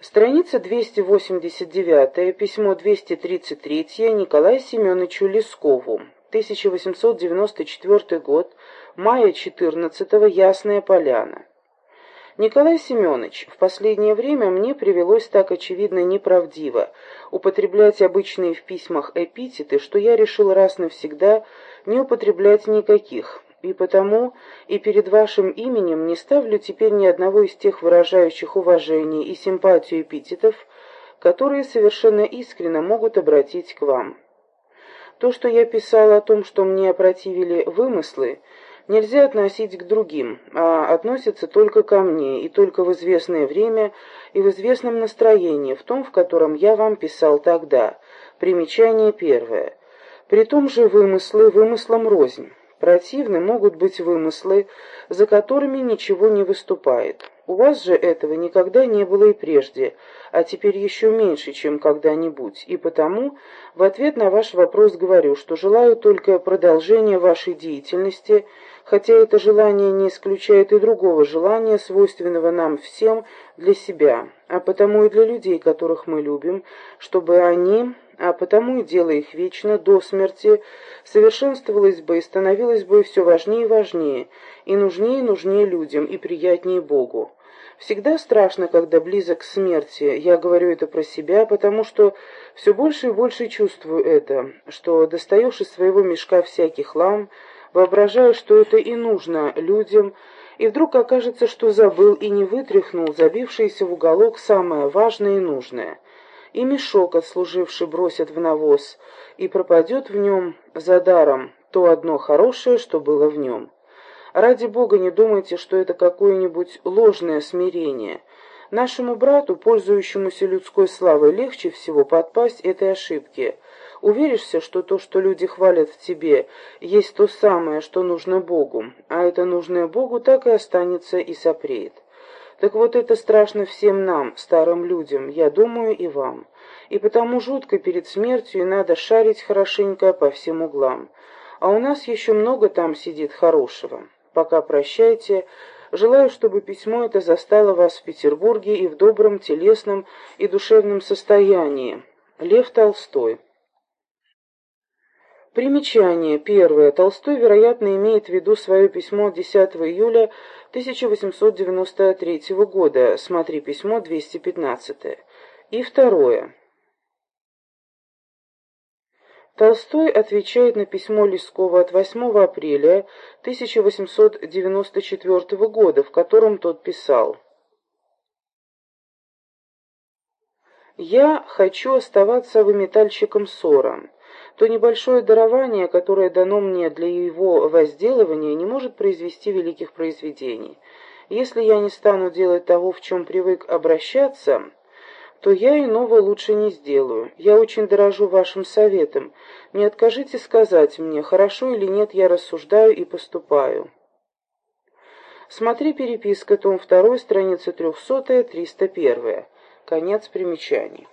Страница 289, письмо 233 Николаю Семеновичу Лескову. 1894 год, мая 14 Ясная Поляна. Николай Семенович, в последнее время мне привелось так очевидно неправдиво употреблять обычные в письмах эпитеты, что я решил раз навсегда не употреблять никаких, и потому и перед вашим именем не ставлю теперь ни одного из тех выражающих уважение и симпатию эпитетов, которые совершенно искренно могут обратить к вам. То, что я писал о том, что мне опротивили вымыслы, нельзя относить к другим, а относится только ко мне, и только в известное время и в известном настроении, в том, в котором я вам писал тогда. Примечание первое. При том же вымыслы вымыслом рознь. Противны могут быть вымыслы, за которыми ничего не выступает. У вас же этого никогда не было и прежде, а теперь еще меньше, чем когда-нибудь, и потому в ответ на ваш вопрос говорю, что желаю только продолжения вашей деятельности, хотя это желание не исключает и другого желания, свойственного нам всем для себя, а потому и для людей, которых мы любим, чтобы они а потому и дело их вечно, до смерти, совершенствовалось бы и становилось бы все важнее и важнее, и нужнее и нужнее людям, и приятнее Богу. Всегда страшно, когда близок к смерти, я говорю это про себя, потому что все больше и больше чувствую это, что достаешь из своего мешка всякий хлам, воображаю, что это и нужно людям, и вдруг окажется, что забыл и не вытряхнул забившееся в уголок самое важное и нужное — и мешок отслуживший бросят в навоз, и пропадет в нем за даром то одно хорошее, что было в нем. Ради Бога не думайте, что это какое-нибудь ложное смирение. Нашему брату, пользующемуся людской славой, легче всего подпасть этой ошибке. Уверишься, что то, что люди хвалят в тебе, есть то самое, что нужно Богу, а это нужное Богу так и останется и сопреет. Так вот это страшно всем нам, старым людям, я думаю, и вам. И потому жутко перед смертью и надо шарить хорошенько по всем углам. А у нас еще много там сидит хорошего. Пока прощайте. Желаю, чтобы письмо это застало вас в Петербурге и в добром телесном и душевном состоянии. Лев Толстой Примечание. Первое. Толстой, вероятно, имеет в виду свое письмо 10 июля 1893 года. Смотри письмо 215. И второе. Толстой отвечает на письмо Лескова от 8 апреля 1894 года, в котором тот писал «Я хочу оставаться выметальщиком ссора» то небольшое дарование, которое дано мне для его возделывания, не может произвести великих произведений. Если я не стану делать того, в чем привык обращаться, то я иного лучше не сделаю. Я очень дорожу вашим советом. Не откажите сказать мне, хорошо или нет я рассуждаю и поступаю. Смотри переписка, том 2, страница 300-301. Конец примечаний.